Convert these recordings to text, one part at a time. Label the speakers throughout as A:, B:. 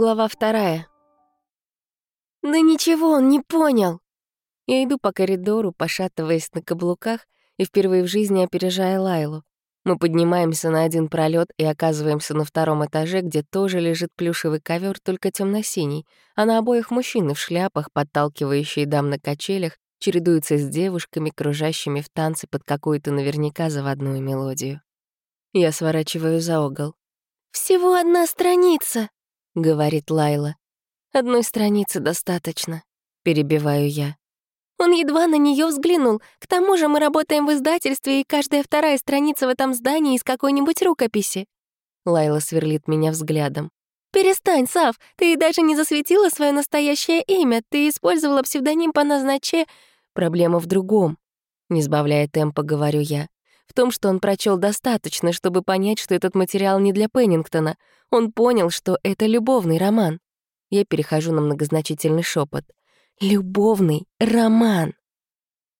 A: Глава вторая. «Да ничего, он не понял!» Я иду по коридору, пошатываясь на каблуках и впервые в жизни опережая Лайлу. Мы поднимаемся на один пролет и оказываемся на втором этаже, где тоже лежит плюшевый ковер, только темно-синий, а на обоих мужчины в шляпах, подталкивающие дам на качелях, чередуются с девушками, кружащими в танце под какую-то наверняка заводную мелодию. Я сворачиваю за угол. «Всего одна страница», — говорит Лайла. «Одной страницы достаточно», — перебиваю я. Он едва на нее взглянул. К тому же мы работаем в издательстве, и каждая вторая страница в этом здании из какой-нибудь рукописи. Лайла сверлит меня взглядом. «Перестань, Сав, ты даже не засветила свое настоящее имя, ты использовала псевдоним по назначе...» «Проблема в другом», — не сбавляя темпа, говорю я. «В том, что он прочел достаточно, чтобы понять, что этот материал не для Пеннингтона. Он понял, что это любовный роман». Я перехожу на многозначительный шепот. Любовный роман.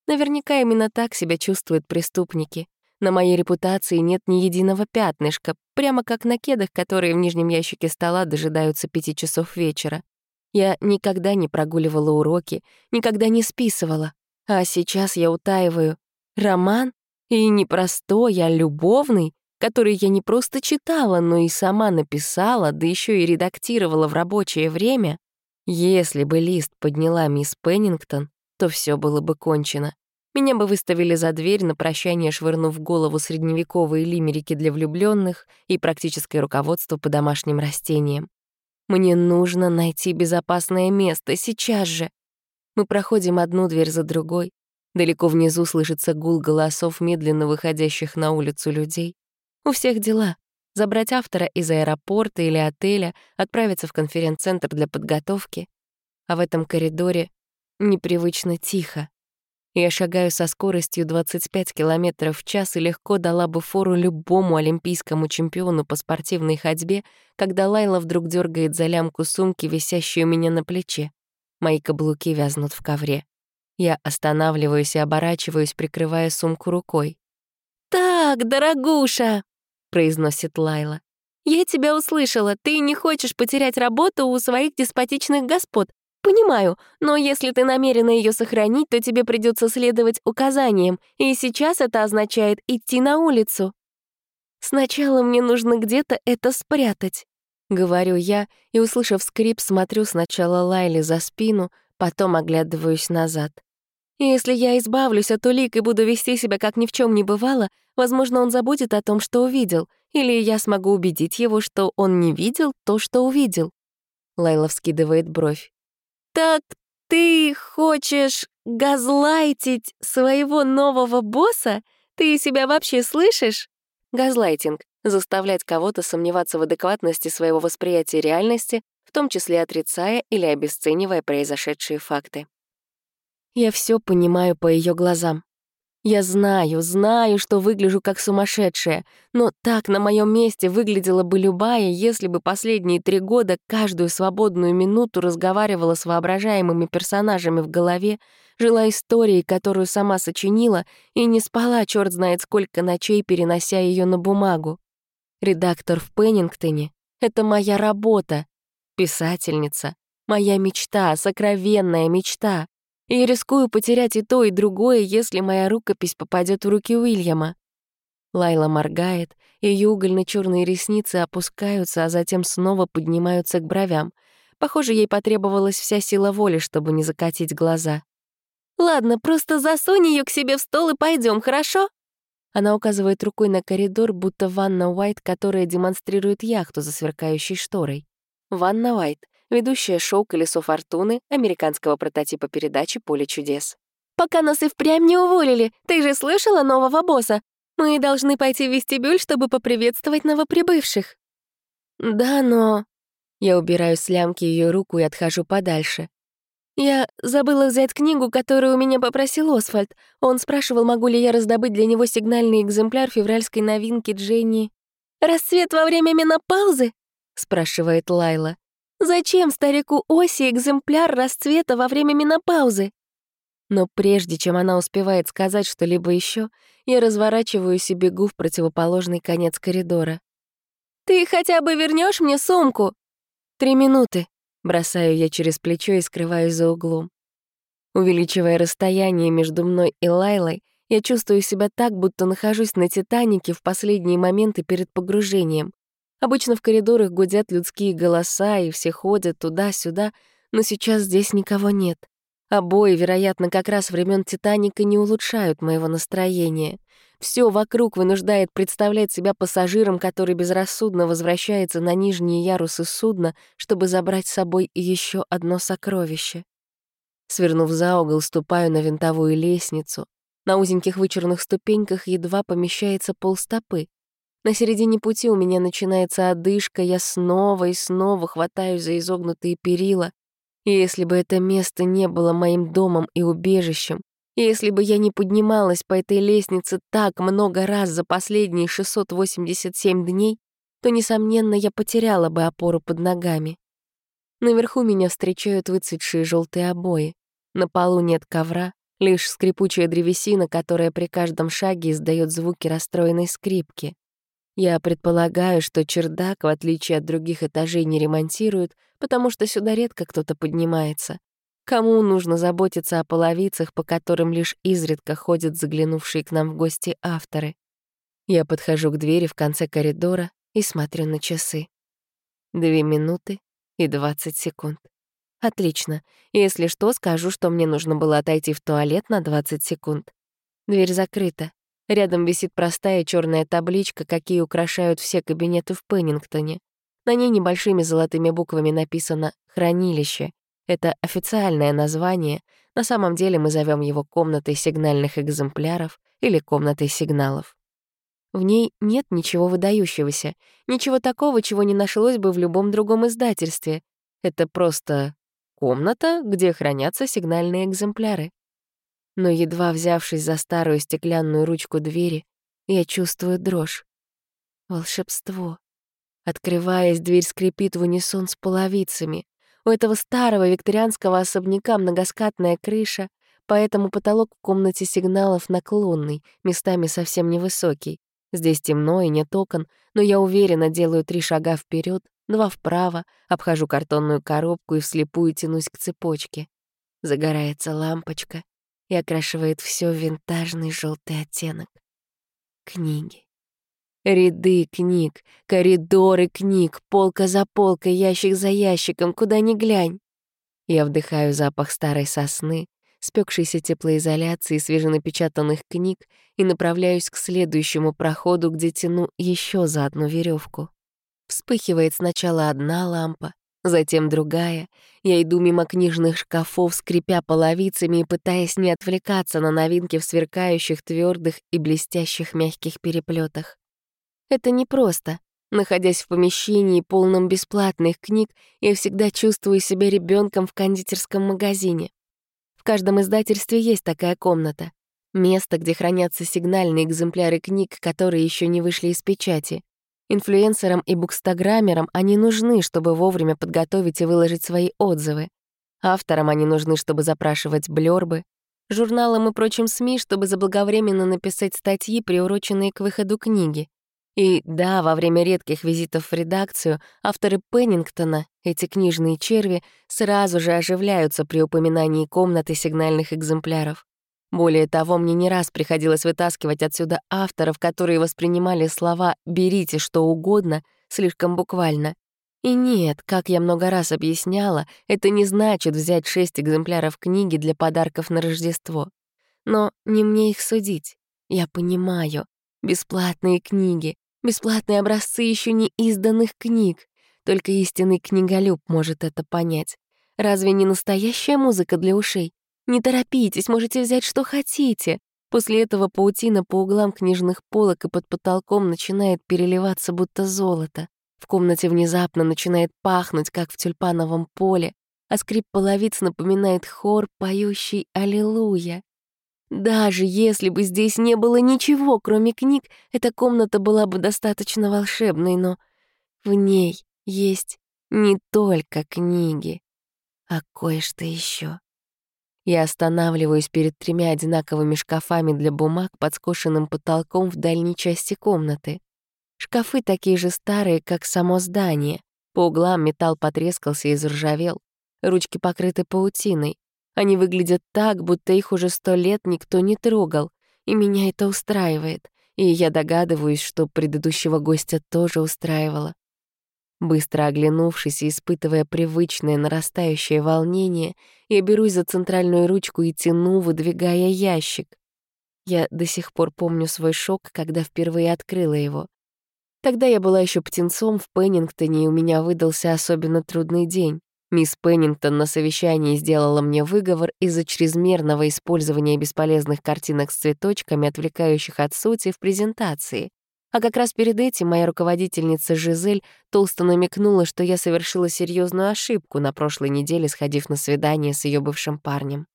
A: Наверняка именно так себя чувствуют преступники. На моей репутации нет ни единого пятнышка, прямо как на кедах, которые в нижнем ящике стола дожидаются пяти часов вечера. Я никогда не прогуливала уроки, никогда не списывала. А сейчас я утаиваю. Роман? И не простой, а любовный, который я не просто читала, но и сама написала, да еще и редактировала в рабочее время. Если бы лист подняла мисс Пеннингтон, то все было бы кончено. Меня бы выставили за дверь, на прощание швырнув голову средневековые лимерики для влюбленных и практическое руководство по домашним растениям. Мне нужно найти безопасное место сейчас же. Мы проходим одну дверь за другой. Далеко внизу слышится гул голосов, медленно выходящих на улицу людей. У всех дела забрать автора из аэропорта или отеля, отправиться в конференц-центр для подготовки. А в этом коридоре непривычно тихо. Я шагаю со скоростью 25 км в час и легко дала бы фору любому олимпийскому чемпиону по спортивной ходьбе, когда Лайла вдруг дергает за лямку сумки, висящей у меня на плече. Мои каблуки вязнут в ковре. Я останавливаюсь и оборачиваюсь, прикрывая сумку рукой. «Так, дорогуша!» — произносит Лайла. «Я тебя услышала. Ты не хочешь потерять работу у своих деспотичных господ. Понимаю, но если ты намерена ее сохранить, то тебе придется следовать указаниям, и сейчас это означает идти на улицу. Сначала мне нужно где-то это спрятать», — говорю я, и, услышав скрип, смотрю сначала Лайле за спину, потом оглядываюсь назад. Если я избавлюсь от улик и буду вести себя, как ни в чем не бывало, возможно, он забудет о том, что увидел, или я смогу убедить его, что он не видел то, что увидел. Лайла вскидывает бровь. «Так ты хочешь газлайтить своего нового босса? Ты себя вообще слышишь?» Газлайтинг — заставлять кого-то сомневаться в адекватности своего восприятия реальности, в том числе отрицая или обесценивая произошедшие факты. Я все понимаю по ее глазам. Я знаю, знаю, что выгляжу как сумасшедшая, но так на моем месте выглядела бы любая, если бы последние три года каждую свободную минуту разговаривала с воображаемыми персонажами в голове, жила историей, которую сама сочинила, и не спала черт знает сколько ночей, перенося ее на бумагу. Редактор в Пеннингтоне — это моя работа, писательница, моя мечта, сокровенная мечта и рискую потерять и то, и другое, если моя рукопись попадет в руки Уильяма. Лайла моргает, ее угольно черные ресницы опускаются, а затем снова поднимаются к бровям. Похоже, ей потребовалась вся сила воли, чтобы не закатить глаза. «Ладно, просто засунь ее к себе в стол и пойдем, хорошо?» Она указывает рукой на коридор, будто Ванна Уайт, которая демонстрирует яхту за сверкающей шторой. Ванна Уайт ведущая шоу «Колесо фортуны» американского прототипа передачи «Поле чудес». «Пока нас и впрямь не уволили, ты же слышала нового босса? Мы должны пойти в вестибюль, чтобы поприветствовать новоприбывших». «Да, но...» Я убираю с лямки ее руку и отхожу подальше. Я забыла взять книгу, которую у меня попросил Освальд. Он спрашивал, могу ли я раздобыть для него сигнальный экземпляр февральской новинки Дженни. «Расцвет во время менопаузы?» — спрашивает Лайла. Зачем старику Оси экземпляр расцвета во время менопаузы? Но прежде чем она успевает сказать что-либо еще, я разворачиваюсь и бегу в противоположный конец коридора. «Ты хотя бы вернешь мне сумку?» Три минуты. Бросаю я через плечо и скрываюсь за углом. Увеличивая расстояние между мной и Лайлой, я чувствую себя так, будто нахожусь на «Титанике» в последние моменты перед погружением. Обычно в коридорах гудят людские голоса, и все ходят туда-сюда, но сейчас здесь никого нет. Обои, вероятно, как раз времен «Титаника» не улучшают моего настроения. Все вокруг вынуждает представлять себя пассажиром, который безрассудно возвращается на нижние ярусы судна, чтобы забрать с собой еще одно сокровище. Свернув за угол, ступаю на винтовую лестницу. На узеньких вычурных ступеньках едва помещается полстопы. На середине пути у меня начинается одышка, я снова и снова хватаюсь за изогнутые перила. И если бы это место не было моим домом и убежищем, и если бы я не поднималась по этой лестнице так много раз за последние 687 дней, то, несомненно, я потеряла бы опору под ногами. Наверху меня встречают выцветшие желтые обои. На полу нет ковра, лишь скрипучая древесина, которая при каждом шаге издает звуки расстроенной скрипки. Я предполагаю, что чердак, в отличие от других этажей, не ремонтируют, потому что сюда редко кто-то поднимается. Кому нужно заботиться о половицах, по которым лишь изредка ходят заглянувшие к нам в гости авторы? Я подхожу к двери в конце коридора и смотрю на часы. Две минуты и двадцать секунд. Отлично. Если что, скажу, что мне нужно было отойти в туалет на 20 секунд. Дверь закрыта. Рядом висит простая черная табличка, какие украшают все кабинеты в Пеннингтоне. На ней небольшими золотыми буквами написано «Хранилище». Это официальное название. На самом деле мы зовем его комнатой сигнальных экземпляров или комнатой сигналов. В ней нет ничего выдающегося, ничего такого, чего не нашлось бы в любом другом издательстве. Это просто комната, где хранятся сигнальные экземпляры но едва взявшись за старую стеклянную ручку двери, я чувствую дрожь. Волшебство. Открываясь, дверь скрипит в унисон с половицами. У этого старого викторианского особняка многоскатная крыша, поэтому потолок в комнате сигналов наклонный, местами совсем невысокий. Здесь темно и нет окон, но я уверенно делаю три шага вперед, два вправо, обхожу картонную коробку и вслепую тянусь к цепочке. Загорается лампочка, и окрашивает все в винтажный желтый оттенок. Книги. Ряды книг, коридоры книг, полка за полкой, ящик за ящиком, куда ни глянь. Я вдыхаю запах старой сосны, спекшейся теплоизоляции свеженапечатанных книг и направляюсь к следующему проходу, где тяну еще за одну веревку. Вспыхивает сначала одна лампа, Затем другая. Я иду мимо книжных шкафов, скрипя половицами и пытаясь не отвлекаться на новинки в сверкающих, твердых и блестящих мягких переплетах. Это непросто. Находясь в помещении, полном бесплатных книг, я всегда чувствую себя ребенком в кондитерском магазине. В каждом издательстве есть такая комната. Место, где хранятся сигнальные экземпляры книг, которые еще не вышли из печати. Инфлюенсерам и букстаграммерам они нужны, чтобы вовремя подготовить и выложить свои отзывы. Авторам они нужны, чтобы запрашивать блёрбы. Журналам и прочим СМИ, чтобы заблаговременно написать статьи, приуроченные к выходу книги. И да, во время редких визитов в редакцию авторы Пеннингтона, эти книжные черви, сразу же оживляются при упоминании комнаты сигнальных экземпляров. Более того, мне не раз приходилось вытаскивать отсюда авторов, которые воспринимали слова «берите что угодно» слишком буквально. И нет, как я много раз объясняла, это не значит взять шесть экземпляров книги для подарков на Рождество. Но не мне их судить. Я понимаю. Бесплатные книги, бесплатные образцы еще не изданных книг. Только истинный книголюб может это понять. Разве не настоящая музыка для ушей? Не торопитесь, можете взять, что хотите. После этого паутина по углам книжных полок и под потолком начинает переливаться, будто золото. В комнате внезапно начинает пахнуть, как в тюльпановом поле, а скрип половиц напоминает хор, поющий «Аллилуйя». Даже если бы здесь не было ничего, кроме книг, эта комната была бы достаточно волшебной, но в ней есть не только книги, а кое-что еще. Я останавливаюсь перед тремя одинаковыми шкафами для бумаг под скошенным потолком в дальней части комнаты. Шкафы такие же старые, как само здание. По углам металл потрескался и заржавел. Ручки покрыты паутиной. Они выглядят так, будто их уже сто лет никто не трогал. И меня это устраивает. И я догадываюсь, что предыдущего гостя тоже устраивало. Быстро оглянувшись и испытывая привычное нарастающее волнение, я берусь за центральную ручку и тяну, выдвигая ящик. Я до сих пор помню свой шок, когда впервые открыла его. Тогда я была еще птенцом в Пеннингтоне, и у меня выдался особенно трудный день. Мисс Пеннингтон на совещании сделала мне выговор из-за чрезмерного использования бесполезных картинок с цветочками, отвлекающих от сути в презентации. А как раз перед этим моя руководительница Жизель толсто намекнула, что я совершила серьезную ошибку на прошлой неделе, сходив на свидание с ее бывшим парнем.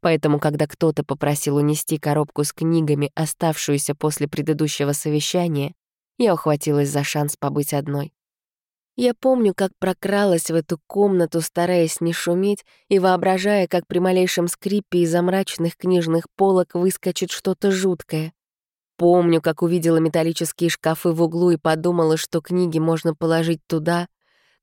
A: Поэтому, когда кто-то попросил унести коробку с книгами, оставшуюся после предыдущего совещания, я ухватилась за шанс побыть одной. Я помню, как прокралась в эту комнату, стараясь не шуметь и воображая, как при малейшем скрипе из-за мрачных книжных полок выскочит что-то жуткое. Помню, как увидела металлические шкафы в углу и подумала, что книги можно положить туда,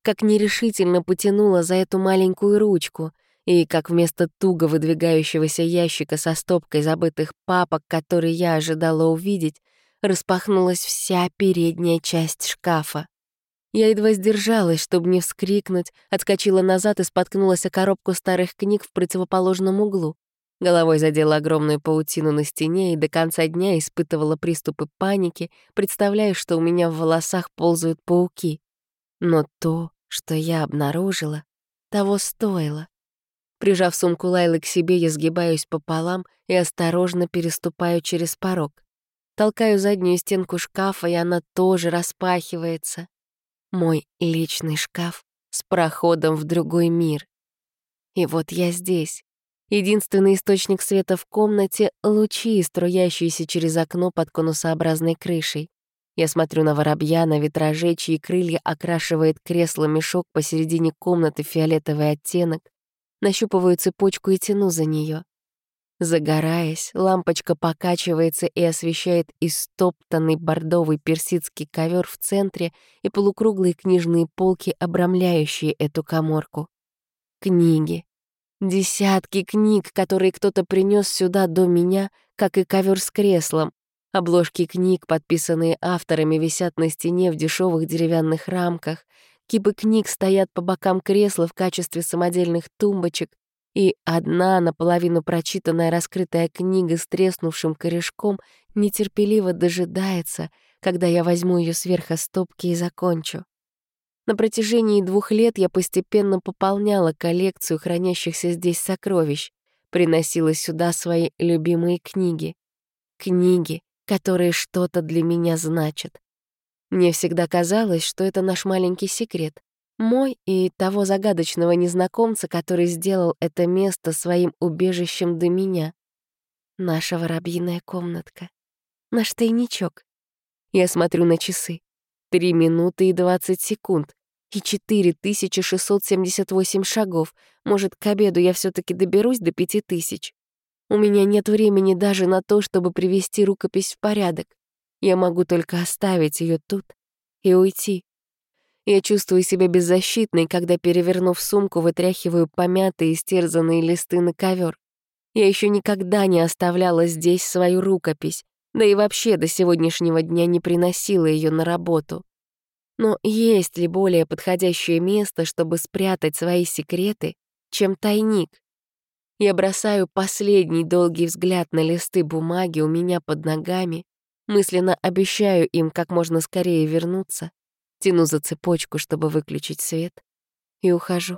A: как нерешительно потянула за эту маленькую ручку, и как вместо туго выдвигающегося ящика со стопкой забытых папок, которые я ожидала увидеть, распахнулась вся передняя часть шкафа. Я едва сдержалась, чтобы не вскрикнуть, отскочила назад и споткнулась о коробку старых книг в противоположном углу. Головой задела огромную паутину на стене и до конца дня испытывала приступы паники, представляя, что у меня в волосах ползают пауки. Но то, что я обнаружила, того стоило. Прижав сумку Лайлы к себе, я сгибаюсь пополам и осторожно переступаю через порог. Толкаю заднюю стенку шкафа, и она тоже распахивается. Мой личный шкаф с проходом в другой мир. И вот я здесь. Единственный источник света в комнате — лучи, струящиеся через окно под конусообразной крышей. Я смотрю на воробья, на витраже, чьи крылья окрашивает кресло-мешок посередине комнаты фиолетовый оттенок, нащупываю цепочку и тяну за нее. Загораясь, лампочка покачивается и освещает истоптанный бордовый персидский ковер в центре и полукруглые книжные полки, обрамляющие эту коморку. Книги. Десятки книг, которые кто-то принес сюда до меня, как и ковер с креслом. Обложки книг, подписанные авторами, висят на стене в дешевых деревянных рамках. Кипы книг стоят по бокам кресла в качестве самодельных тумбочек и одна наполовину прочитанная раскрытая книга с треснувшим корешком нетерпеливо дожидается, когда я возьму ее сверху стопки и закончу. На протяжении двух лет я постепенно пополняла коллекцию хранящихся здесь сокровищ, приносила сюда свои любимые книги. Книги, которые что-то для меня значат. Мне всегда казалось, что это наш маленький секрет. Мой и того загадочного незнакомца, который сделал это место своим убежищем до меня. Наша воробьиная комнатка. Наш тайничок. Я смотрю на часы. Три минуты и двадцать секунд. И 4678 шагов. Может, к обеду я все таки доберусь до пяти тысяч. У меня нет времени даже на то, чтобы привести рукопись в порядок. Я могу только оставить ее тут и уйти. Я чувствую себя беззащитной, когда, перевернув сумку, вытряхиваю помятые и стерзанные листы на ковер. Я еще никогда не оставляла здесь свою рукопись, да и вообще до сегодняшнего дня не приносила ее на работу. Но есть ли более подходящее место, чтобы спрятать свои секреты, чем тайник? Я бросаю последний долгий взгляд на листы бумаги у меня под ногами, мысленно обещаю им как можно скорее вернуться тяну за цепочку, чтобы выключить свет, и ухожу.